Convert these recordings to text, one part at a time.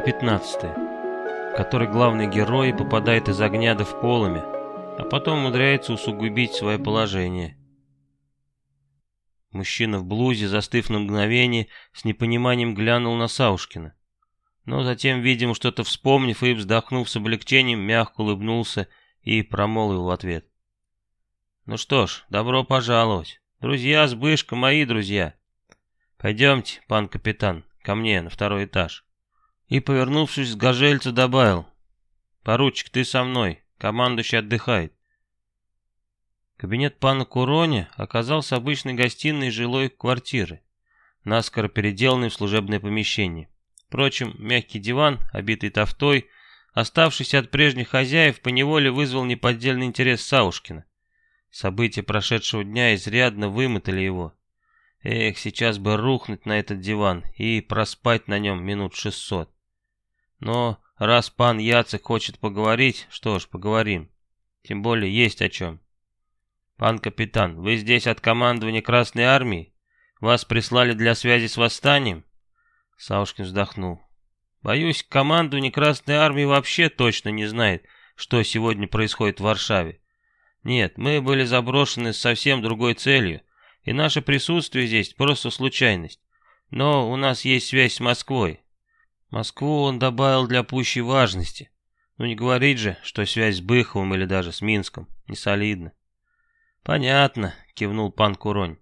Глава 15, в которой главный герой попадает из огня до в полыми, а потом умудряется усугубить свое положение. Мужчина в блузе, застыв на мгновение, с непониманием глянул на Саушкина. Но затем, видимо, что-то вспомнив и вздохнув с облегчением, мягко улыбнулся и промолвил в ответ. «Ну что ж, добро пожаловать. Друзья Сбышка, мои друзья. Пойдемте, пан капитан, ко мне на второй этаж». И, повернувшись к Гажельцу, добавил. «Поручик, ты со мной, командующий отдыхает». Кабинет пана Курони оказался обычной гостиной жилой квартиры, наскоро переделанной в служебное помещение. Впрочем, мягкий диван, обитый тофтой, оставшийся от прежних хозяев, поневоле вызвал неподдельный интерес Саушкина. События прошедшего дня изрядно вымотали его. Эх, сейчас бы рухнуть на этот диван и проспать на нем минут шестьсот. Но раз пан Яцек хочет поговорить, что ж, поговорим. Тем более есть о чем. «Пан капитан, вы здесь от командования Красной Армии? Вас прислали для связи с восстанием?» Саушкин вздохнул. «Боюсь, командование Красной Армии вообще точно не знает, что сегодня происходит в Варшаве. Нет, мы были заброшены с совсем другой целью, и наше присутствие здесь просто случайность. Но у нас есть связь с Москвой. Москву он добавил для пущей важности. Ну не говорить же, что связь с Быховым или даже с Минском. Не солидно. «Понятно», — кивнул пан Куронь.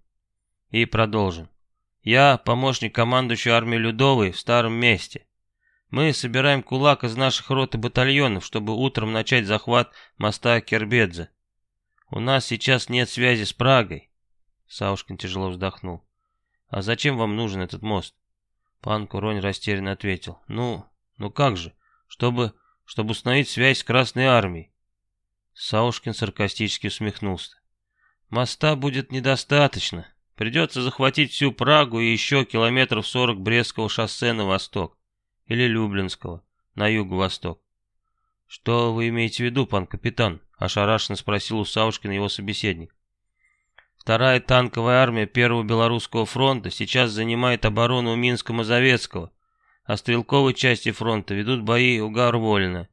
И продолжим. «Я помощник командующего армии Людовой в старом месте. Мы собираем кулак из наших рот и батальонов, чтобы утром начать захват моста Кербедзе. У нас сейчас нет связи с Прагой». Саушкин тяжело вздохнул. «А зачем вам нужен этот мост?» Пан Куронь растерянно ответил. «Ну, ну как же? Чтобы, чтобы установить связь с Красной Армией». Саушкин саркастически усмехнулся. Моста будет недостаточно. Придется захватить всю Прагу и еще километров сорок Брестского шоссе на восток. Или Люблинского, на юго-восток. «Что вы имеете в виду, пан капитан?» – ошарашенно спросил у Саушкина его собеседник. Вторая танковая армия Первого Белорусского фронта сейчас занимает оборону у Минска-Мазовецкого, а стрелковые части фронта ведут бои у Гарволина.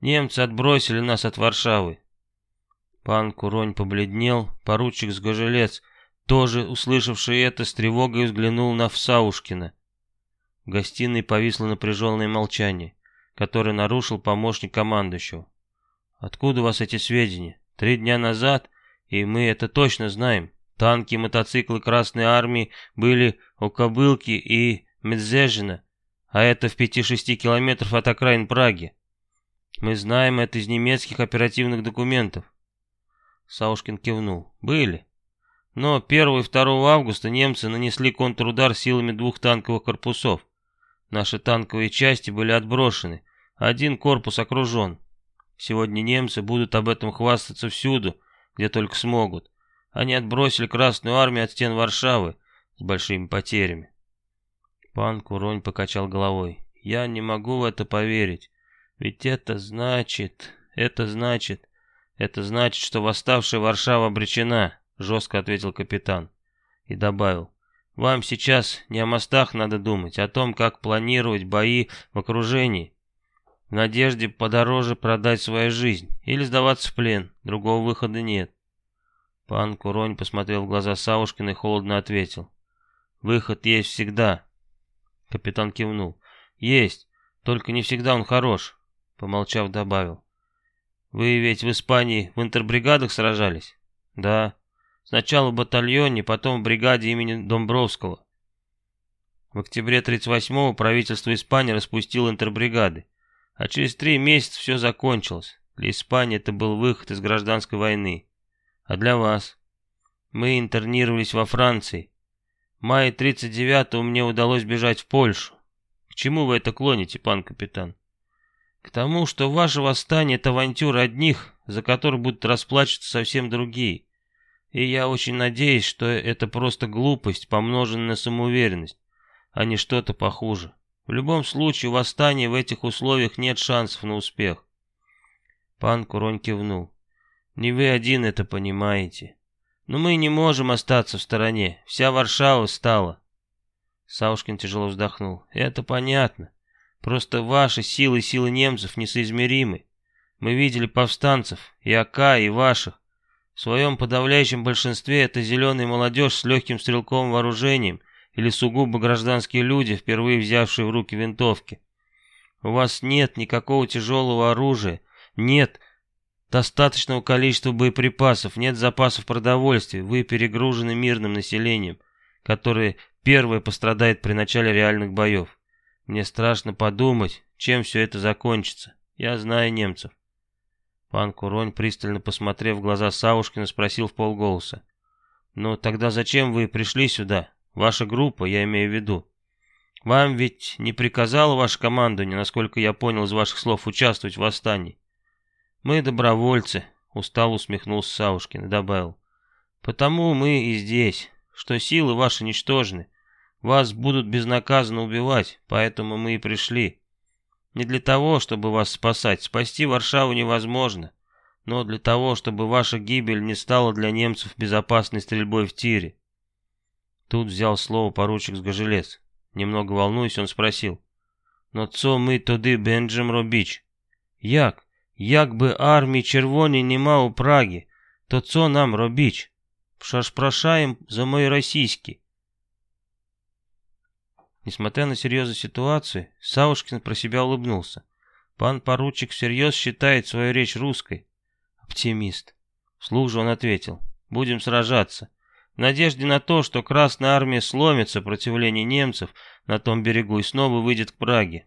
Немцы отбросили нас от Варшавы, Пан Куронь побледнел, поручик с Гожелец, тоже услышавший это, с тревогой взглянул на Всаушкина. В гостиной повисло напряженное молчание, которое нарушил помощник командующего. «Откуда у вас эти сведения? Три дня назад, и мы это точно знаем, танки мотоциклы Красной Армии были у Кобылки и Медзежина, а это в пяти-шести километров от окраин Праги. Мы знаем это из немецких оперативных документов. Саушкин кивнул. Были. Но 1 и 2 августа немцы нанесли контрудар силами двух танковых корпусов. Наши танковые части были отброшены. Один корпус окружен. Сегодня немцы будут об этом хвастаться всюду, где только смогут. Они отбросили Красную Армию от стен Варшавы с большими потерями. Пан Куронь покачал головой. Я не могу в это поверить. Ведь это значит... Это значит... «Это значит, что восставшая Варшава обречена», — жестко ответил капитан. И добавил, «Вам сейчас не о мостах надо думать, а о том, как планировать бои в окружении, в надежде подороже продать свою жизнь или сдаваться в плен, другого выхода нет». Пан Куронь посмотрел в глаза Савушкина и холодно ответил, «Выход есть всегда». Капитан кивнул, «Есть, только не всегда он хорош», — помолчав добавил. Вы ведь в Испании в интербригадах сражались? Да. Сначала в батальоне, потом в бригаде имени Домбровского. В октябре 38-го правительство Испании распустило интербригады. А через три месяца все закончилось. Для Испании это был выход из гражданской войны. А для вас? Мы интернировались во Франции. В мае 39-го мне удалось бежать в Польшу. К чему вы это клоните, пан капитан? К тому, что ваше восстание — это авантюра одних, за которые будут расплачиваться совсем другие. И я очень надеюсь, что это просто глупость, помноженная на самоуверенность, а не что-то похуже. В любом случае, у восстания в этих условиях нет шансов на успех. Пан Куронь кивнул. Не вы один это понимаете. Но мы не можем остаться в стороне. Вся Варшава стала. Саушкин тяжело вздохнул. Это понятно. Просто ваши силы и силы немцев несоизмеримы. Мы видели повстанцев, и АК, и ваших. В своем подавляющем большинстве это зеленая молодежь с легким стрелковым вооружением или сугубо гражданские люди, впервые взявшие в руки винтовки. У вас нет никакого тяжелого оружия, нет достаточного количества боеприпасов, нет запасов продовольствия, вы перегружены мирным населением, которое первое пострадает при начале реальных боев. Мне страшно подумать, чем все это закончится. Я знаю немцев. Пан Куронь, пристально посмотрев в глаза Саушкина, спросил в полголоса. «Ну, тогда зачем вы пришли сюда? Ваша группа, я имею в виду. Вам ведь не приказала ваша командование, насколько я понял из ваших слов, участвовать в восстании?» «Мы добровольцы», — устало усмехнулся Саушкин и добавил. «Потому мы и здесь, что силы ваши ничтожны. Вас будут безнаказанно убивать, поэтому мы и пришли. Не для того, чтобы вас спасать, спасти Варшаву невозможно, но для того, чтобы ваша гибель не стала для немцев безопасной стрельбой в тире. Тут взял слово поручик с Гожелец. Немного волнуясь, он спросил. «Но цо мы туди бенджем робіч? Як? Як би армії червоні нема у Прагі, то цо нам робіч? Пшашпрашаєм за мої російські. Несмотря на серьезную ситуацию, Саушкин про себя улыбнулся. Пан поручик всерьез считает свою речь русской. Оптимист. Вслух же он ответил. Будем сражаться. Надежде на то, что Красная Армия сломит сопротивление немцев на том берегу и снова выйдет к Праге.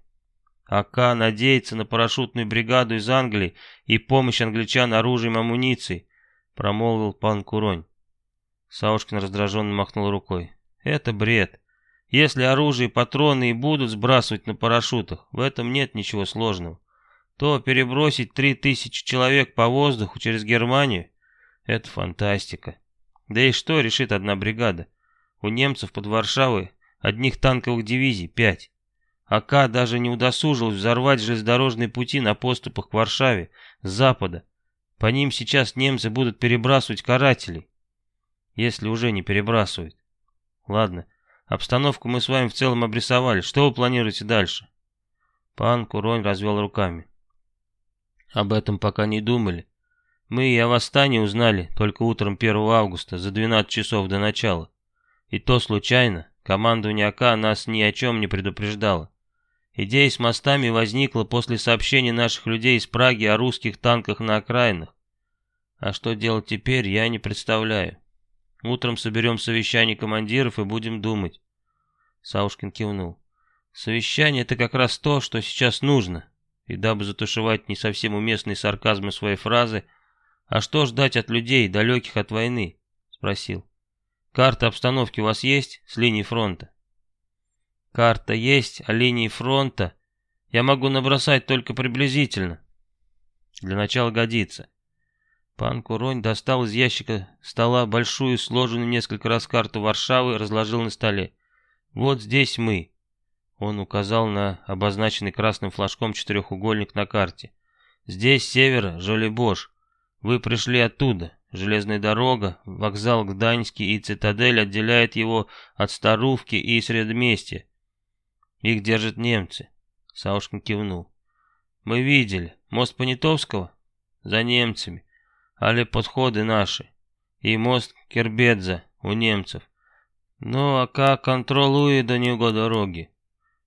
АК надеется на парашютную бригаду из Англии и помощь англичан оружием и амуницией, промолвил пан Куронь. Саушкин раздраженно махнул рукой. Это бред. Если оружие и патроны и будут сбрасывать на парашютах, в этом нет ничего сложного, то перебросить три тысячи человек по воздуху через Германию — это фантастика. Да и что решит одна бригада? У немцев под Варшавой одних танковых дивизий пять. АК даже не удосужилась взорвать железнодорожные пути на поступах к Варшаве с запада. По ним сейчас немцы будут перебрасывать карателей. Если уже не перебрасывают. Ладно, Обстановку мы с вами в целом обрисовали. Что вы планируете дальше?» Пан Куронь развел руками. «Об этом пока не думали. Мы и о восстании узнали только утром 1 августа, за 12 часов до начала. И то случайно. Командование АК нас ни о чем не предупреждало. Идея с мостами возникла после сообщений наших людей из Праги о русских танках на окраинах. А что делать теперь, я не представляю. Утром соберем совещание командиров и будем думать. Саушкин кивнул. Совещание — это как раз то, что сейчас нужно. И дабы затушевать не совсем уместные сарказмы своей фразы, «А что ждать от людей, далеких от войны?» — спросил. «Карта обстановки у вас есть с линии фронта?» «Карта есть, а линии фронта я могу набросать только приблизительно. Для начала годится. Пан Куронь достал из ящика стола большую, сложенную несколько раз карту Варшавы, разложил на столе. «Вот здесь мы». Он указал на обозначенный красным флажком четырехугольник на карте. «Здесь север, Жолебош. Вы пришли оттуда. Железная дорога, вокзал Гданьский и цитадель отделяет его от Старувки и Средместья. Их держат немцы». Саушкин кивнул. «Мы видели. Мост Понятовского? За немцами але подходы наши. И мост Кербедза у немцев. Ну а как контролует до него дороги?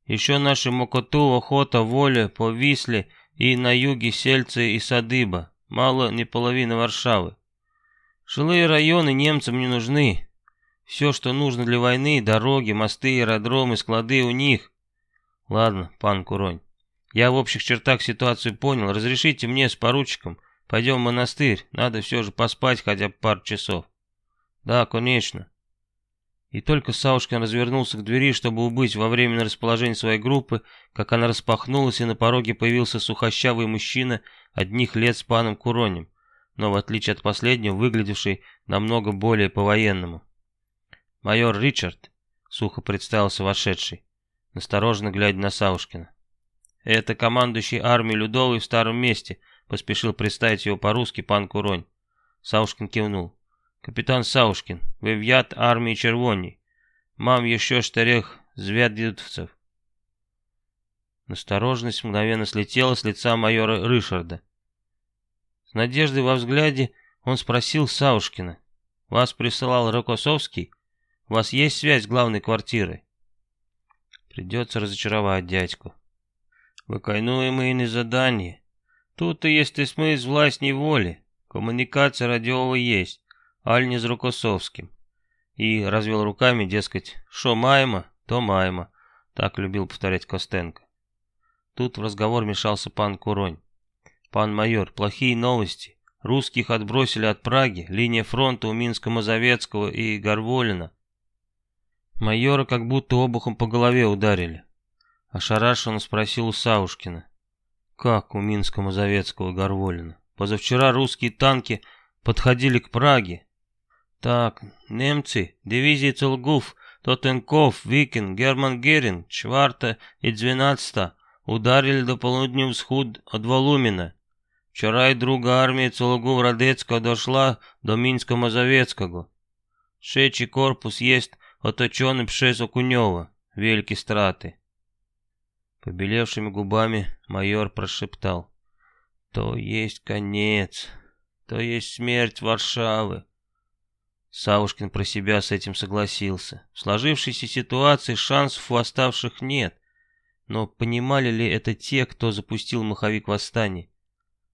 Еще наши Мокоту, Охота, Воля, по Висле и на юге Сельцы и Садыба. Мало не половина Варшавы. Жилые районы немцам не нужны. Все, что нужно для войны, дороги, мосты, аэродромы, склады у них. Ладно, пан Куронь, я в общих чертах ситуацию понял. Разрешите мне с поручиком Пойдем в монастырь, надо все же поспать хотя бы пару часов. Да, конечно. И только Саушкин развернулся к двери, чтобы убыть во временное расположение своей группы, как она распахнулась, и на пороге появился сухощавый мужчина одних лет с паном Куронем, но в отличие от последнего, выглядевший намного более по-военному. «Майор Ричард», — сухо представился вошедший, настороженно глядя на Саушкина. «Это командующий армией Людовой в старом месте», — Поспешил представить его по-русски пан Куронь. Саушкин кивнул. «Капитан Саушкин, вы в армии червоні. Мам еще шторех звядівцев». Настороженность мгновенно слетела с лица майора Рышарда. С надеждой во взгляде он спросил Саушкина. «Вас присылал Рокоссовский? У вас есть связь с главной квартирой?» Придется разочаровать дядьку. Виконуемые задание. Тут и есть смысл властней воли. Коммуникация радиовая есть, аль не с Рокоссовским. И развел руками, дескать, шо маемо, то маемо. Так любил повторять Костенко. Тут в разговор мешался пан Куронь. «Пан майор, плохие новости. Русских отбросили от Праги, линия фронта у Минска-Мазовецкого и Горволина. Майора как будто обухом по голове ударили. Ошарашенно спросил у Саушкина. Как у Минска-Мазовецкого и Горволина? Позавчера русские танки подходили к Праге. Так, немцы, дивизии Целгуф, Тоттенков, Викинг, Герман Геринг, Чварта и Двенадцата ударили до полудня всход от Волумина. Вчера и друга армія Целогу Радецька дошла до Мінсько-Мазовецького. Шечий корпус есть оточенный przez Окунева. Великие страты. Побелевшими губами майор прошептал. То есть конец, то есть смерть Варшавы. Савушкин про себя с этим согласился. В сложившейся ситуации шансов у оставших нет. Но понимали ли это те, кто запустил маховик восстания?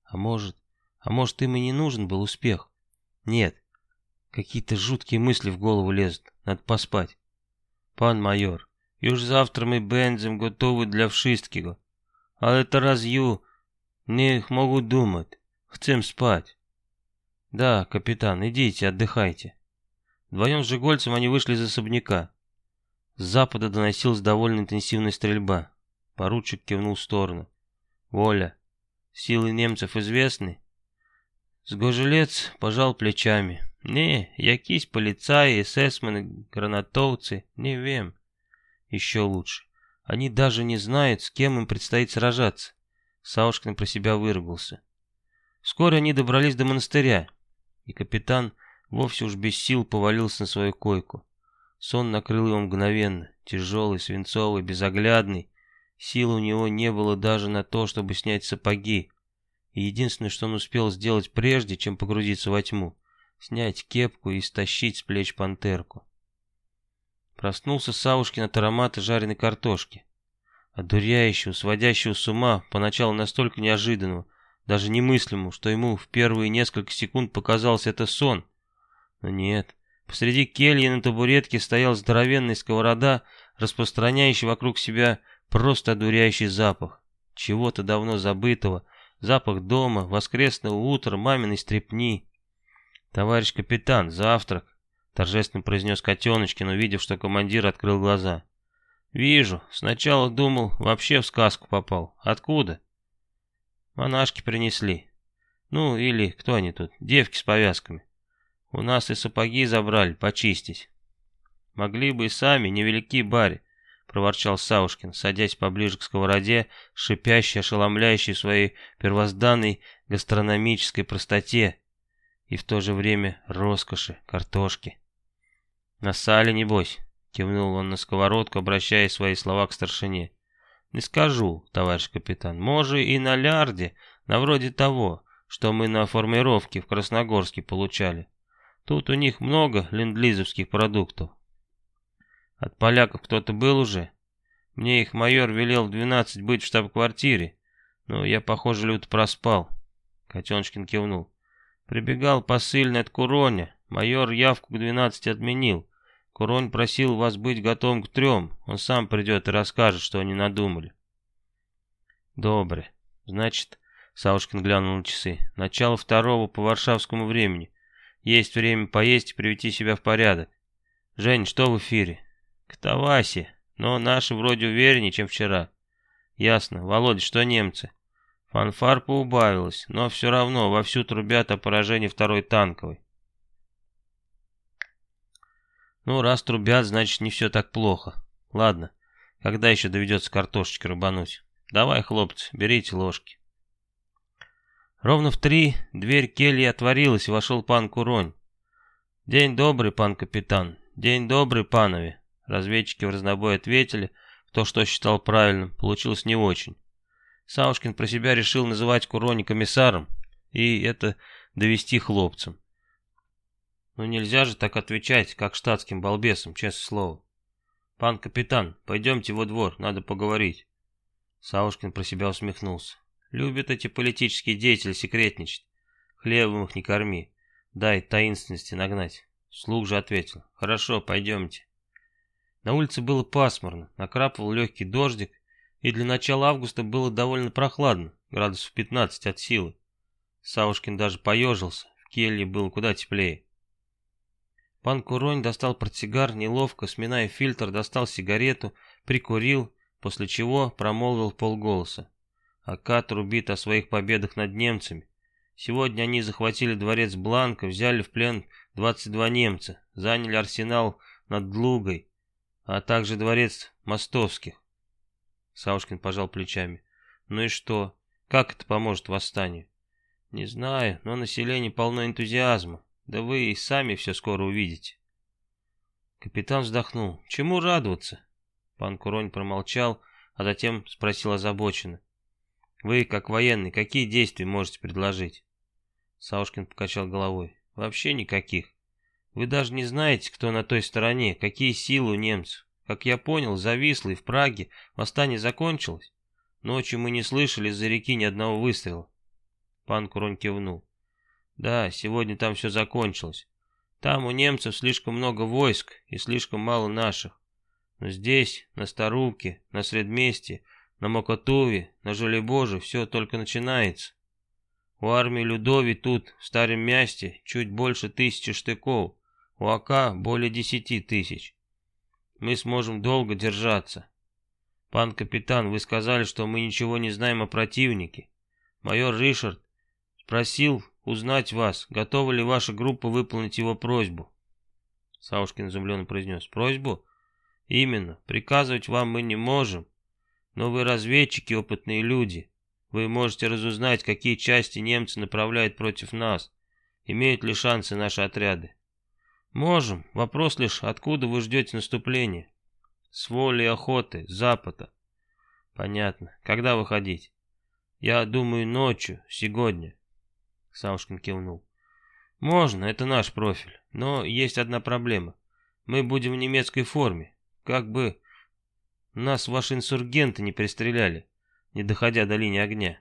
А может, а может им и не нужен был успех? Нет. Какие-то жуткие мысли в голову лезут. Надо поспать. Пан майор, уж завтра мы бензим готовы для вшисткого. А это разью не могу думать. Хотим спать. Да, капитан, идите, отдыхайте. Вдвоем с Жигольцем они вышли из особняка. С запада доносилась довольно интенсивная стрельба. Поручик кивнул в сторону. «Воля, Силы немцев известны? Сгожелец пожал плечами. Не, якісь полицаи, эсэсмены, гранатовцы, не вем. Еще лучше. Они даже не знают, с кем им предстоит сражаться. Саушкин про себя выругался. Вскоре они добрались до монастыря, и капитан вовсе уж без сил повалился на свою койку. Сон накрыл его мгновенно, тяжелый, свинцовый, безоглядный, Сил у него не было даже на то, чтобы снять сапоги. И единственное, что он успел сделать прежде, чем погрузиться во тьму, снять кепку и стащить с плеч пантерку. Проснулся Савушкин от аромата жареной картошки. Одуряющего, сводящего с ума, поначалу настолько неожиданного, даже немыслимого, что ему в первые несколько секунд показался это сон. Нет, посреди кельи на табуретке стоял здоровенный сковорода, распространяющий вокруг себя Просто одуряющий запах. Чего-то давно забытого. Запах дома, воскресного утра, маминой стрепни. «Товарищ капитан, завтрак!» Торжественно произнес Котеночкин, увидев, что командир открыл глаза. «Вижу. Сначала думал, вообще в сказку попал. Откуда?» «Монашки принесли. Ну, или кто они тут? Девки с повязками. У нас и сапоги забрали, почистить. Могли бы и сами, невелики баре проворчал Саушкин, садясь поближе к сковороде, шипящий, ошеломляющий своей первозданной гастрономической простоте и в то же время роскоши, картошки. «На сале, небось», — кивнул он на сковородку, обращая свои слова к старшине. «Не скажу, товарищ капитан, может и на лярде, на вроде того, что мы на формировке в Красногорске получали. Тут у них много ленд-лизовских продуктов, от поляков кто-то был уже? Мне их майор велел в двенадцать быть в штаб-квартире, но я, похоже, люто проспал. Котеночкин кивнул. Прибегал посыльный от Куроня. Майор явку к двенадцати отменил. Куронь просил вас быть готовым к трем. Он сам придет и расскажет, что они надумали. Добре. Значит, Саушкин глянул на часы. Начало второго по варшавскому времени. Есть время поесть и привести себя в порядок. Жень, что в эфире? К Тавасе, но наши вроде увереннее, чем вчера. Ясно. Володя, что немцы? Фанфар поубавилось, но все равно вовсю трубят о поражении второй танковой. Ну, раз трубят, значит не все так плохо. Ладно, когда еще доведется картошечки рубануть? Давай, хлопцы, берите ложки. Ровно в три дверь кельи отворилась, и вошел пан Куронь. «День добрый, пан капитан, день добрый, панове!» Разведчики в разнобой ответили, кто что считал правильным, получилось не очень. Саушкин про себя решил называть Курони комиссаром, и это довести хлопцам. Ну, нельзя же так отвечать, как штатским балбесам, честное слово. «Пан капитан, пойдемте во двор, надо поговорить». Саушкин про себя усмехнулся. «Любят эти политические деятели секретничать. Хлебом их не корми. Дай таинственности нагнать». Слуг же ответил. «Хорошо, пойдемте». На улице было пасмурно, накрапывал легкий дождик, и для начала августа было довольно прохладно, градусов 15 от силы. Саушкин даже поежился, в келье было куда теплее. Пан Куронь достал портсигар, неловко, сминая фильтр, достал сигарету, прикурил, после чего промолвил полголоса. Ака трубит о своих победах над немцами. Сегодня они захватили дворец Бланка, взяли в плен 22 немца, заняли арсенал над Длугой, а также дворец Мостовских. Саушкин пожал плечами. Ну и что? Как это поможет восстанию? Не знаю, но население полно энтузиазма. Да вы и сами все скоро увидите. Капитан вздохнул. Чему радоваться? Пан Куронь промолчал, а затем спросил озабоченно. Вы, как военный, какие действия можете предложить? Саушкин покачал головой. Вообще никаких. Вы даже не знаете, кто на той стороне, какие силы у немцев. Как я понял, зависло и в Праге восстание закончилось. Ночью мы не слышали из-за реки ни одного выстрела. Пан Курон кивнул. Да, сегодня там все закончилось. Там у немцев слишком много войск и слишком мало наших. Но здесь, на Старуке, на Средместе, на Мокотове, на Желебоже все только начинается. У армии Людови тут, в Старом Мясте, чуть больше тысячи штыков, у Ака более десяти тысяч. Мы сможем долго держаться. Пан капитан, вы сказали, что мы ничего не знаем о противнике. Майор Ришард просил узнать вас, готова ли ваша группа выполнить его просьбу. Саушкин изумленно произнес. Просьбу? Именно. Приказывать вам мы не можем. Но вы разведчики, опытные люди. Вы можете разузнать, какие части немцы направляют против нас. Имеют ли шансы наши отряды? Можем. Вопрос лишь, откуда вы ждете наступления? С воли охоты, с запада. Понятно. Когда выходить? Я думаю, ночью, сегодня. Саушкин кивнул. «Можно, это наш профиль. Но есть одна проблема. Мы будем в немецкой форме. Как бы нас ваши инсургенты не пристреляли, не доходя до линии огня».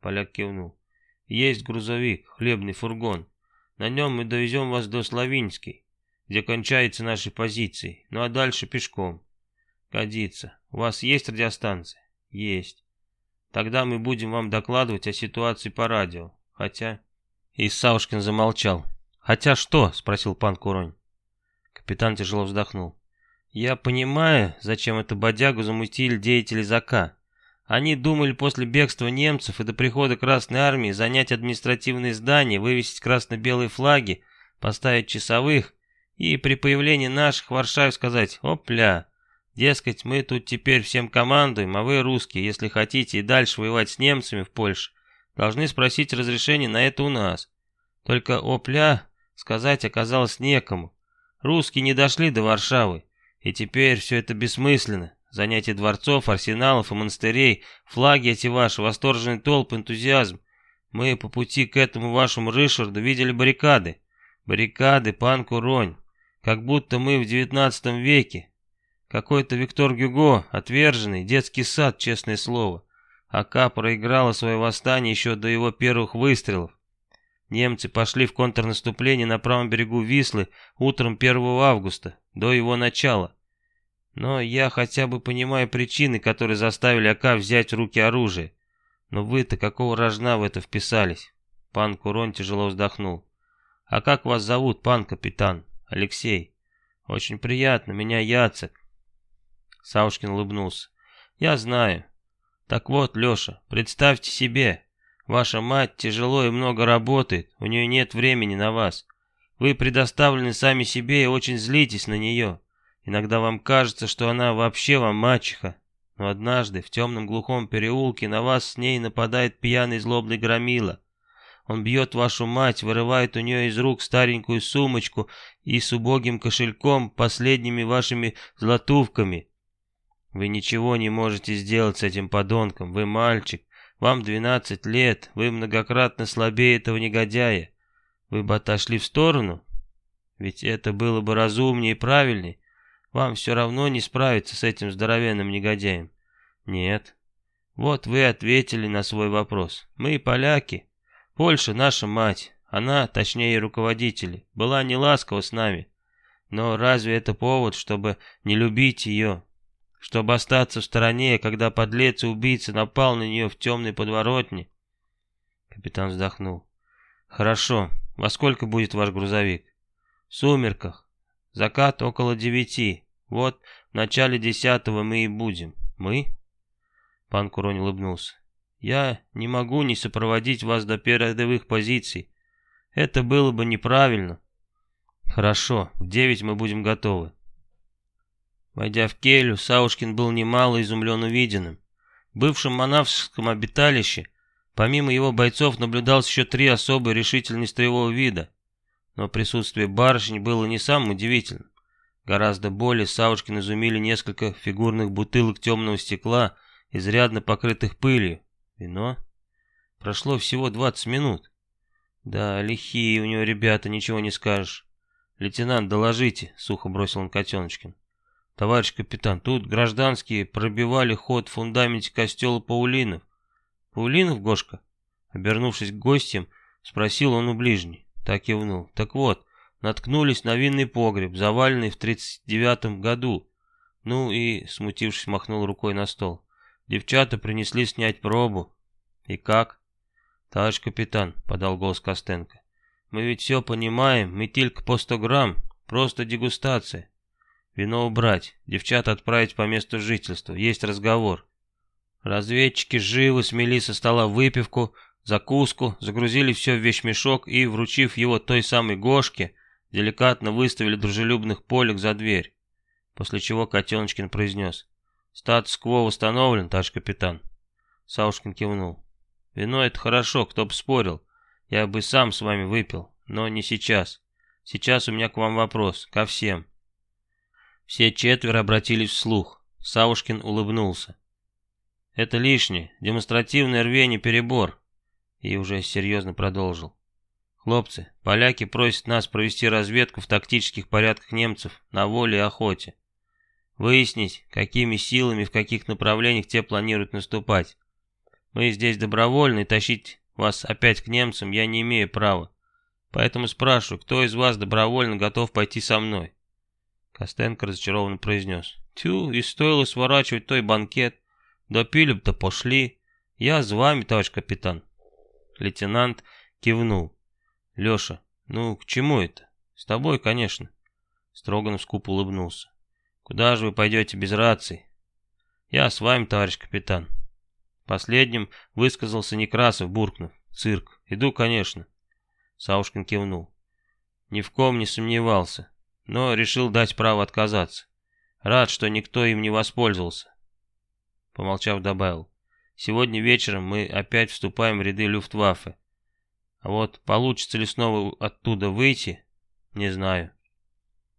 Поляк кивнул. «Есть грузовик, хлебный фургон. На нем мы довезем вас до Славинской, где кончаются наши позиции. Ну а дальше пешком. Годится. У вас есть радиостанция? Есть. Тогда мы будем вам докладывать о ситуации по радио. Хотя... И Саушкин замолчал. «Хотя что?» — спросил пан Куронь. Капитан тяжело вздохнул. «Я понимаю, зачем эту бодягу замутили деятели ЗАКа. Они думали после бегства немцев и до прихода Красной Армии занять административные здания, вывесить красно-белые флаги, поставить часовых и при появлении наших в Варшаве сказать «Опля!» Дескать, мы тут теперь всем командуем, а вы, русские, если хотите и дальше воевать с немцами в Польше, Должны спросить разрешение на это у нас. Только опля сказать оказалось некому. Русские не дошли до Варшавы, и теперь все это бессмысленно. Занятие дворцов, арсеналов и монастырей, флаги эти ваши, восторженный толп, энтузиазм. Мы по пути к этому вашему Ришарду видели баррикады. Баррикады, пан Куронь. Как будто мы в девятнадцатом веке. Какой-то Виктор Гюго, отверженный, детский сад, честное слово. АК проиграла свое восстание еще до его первых выстрелов. Немцы пошли в контрнаступление на правом берегу Вислы утром 1 августа, до его начала. Но я хотя бы понимаю причины, которые заставили АК взять в руки оружие. Но вы-то какого рожна в это вписались? Пан Курон тяжело вздохнул. А как вас зовут, пан капитан? Алексей. Очень приятно, меня Яцек. Саушкин улыбнулся. Я знаю, так вот, Леша, представьте себе, ваша мать тяжело и много работает, у нее нет времени на вас. Вы предоставлены сами себе и очень злитесь на нее. Иногда вам кажется, что она вообще вам мачеха. Но однажды в темном глухом переулке на вас с ней нападает пьяный злобный громила. Он бьет вашу мать, вырывает у нее из рук старенькую сумочку и с убогим кошельком, последними вашими златувками. Вы ничего не можете сделать с этим подонком. Вы мальчик. Вам 12 лет. Вы многократно слабее этого негодяя. Вы бы отошли в сторону? Ведь это было бы разумнее и правильнее. Вам все равно не справиться с этим здоровенным негодяем. Нет. Вот вы ответили на свой вопрос. Мы поляки. Польша наша мать. Она, точнее руководители, была не ласкова с нами. Но разве это повод, чтобы не любить ее? Чтобы остаться в стороне, когда подлец и убийца напал на нее в темной подворотне? Капитан вздохнул. Хорошо. Во сколько будет ваш грузовик? В сумерках. Закат около девяти. Вот в начале десятого мы и будем. Мы? Пан Куронь улыбнулся. Я не могу не сопроводить вас до передовых позиций. Это было бы неправильно. Хорошо, в девять мы будем готовы. Войдя в келью, Саушкин был немало изумлен увиденным. В бывшем монавском обиталище, помимо его бойцов, наблюдалось еще три особые решительные строевого вида. Но присутствие барышень было не самым удивительным. Гораздо более Саушкин изумили несколько фигурных бутылок темного стекла, изрядно покрытых пылью. Вино? Прошло всего 20 минут. Да, лихие у него ребята, ничего не скажешь. Лейтенант, доложите, сухо бросил он Котеночкин. Товарищ капитан, тут гражданские пробивали ход в фундаменте костела Паулинов. Паулинов, Гошка? Обернувшись к гостям, спросил он у ближней. Так кивнул. Так вот, наткнулись на винный погреб, заваленный в 39-м году. Ну и, смутившись, махнул рукой на стол. Девчата принесли снять пробу. И как? Товарищ капитан, подал голос Костенко. Мы ведь все понимаем, метилька по 100 грамм, просто дегустация. Вино убрать, девчат отправить по месту жительства, есть разговор. Разведчики живо смели со стола выпивку, закуску, загрузили все в вещмешок и, вручив его той самой Гошке, деликатно выставили дружелюбных полек за дверь. После чего Котеночкин произнес. «Статус-кво восстановлен, товарищ капитан». Саушкин кивнул. «Вино это хорошо, кто бы спорил. Я бы сам с вами выпил, но не сейчас. Сейчас у меня к вам вопрос, ко всем. Все четверо обратились вслух. Саушкин улыбнулся. Это лишнее, демонстративное рвение перебор. И уже серьезно продолжил. Хлопцы, поляки просят нас провести разведку в тактических порядках немцев на воле и охоте. Выяснить, какими силами, в каких направлениях те планируют наступать. Мы здесь добровольны, тащить вас опять к немцам я не имею права. Поэтому спрашиваю, кто из вас добровольно готов пойти со мной?» Костенко разочарованно произнес. «Тю, и стоило сворачивать той банкет. Допили бы-то пошли. Я с вами, товарищ капитан». Лейтенант кивнул. «Леша, ну к чему это? С тобой, конечно». Строганов скупо улыбнулся. «Куда же вы пойдете без рации?» «Я с вами, товарищ капитан». Последним высказался Некрасов, буркнув. «Цирк. Иду, конечно». Саушкин кивнул. Ни в ком не сомневался, но решил дать право отказаться. Рад, что никто им не воспользовался. Помолчав, добавил. Сегодня вечером мы опять вступаем в ряды Люфтваффе. А вот получится ли снова оттуда выйти, не знаю.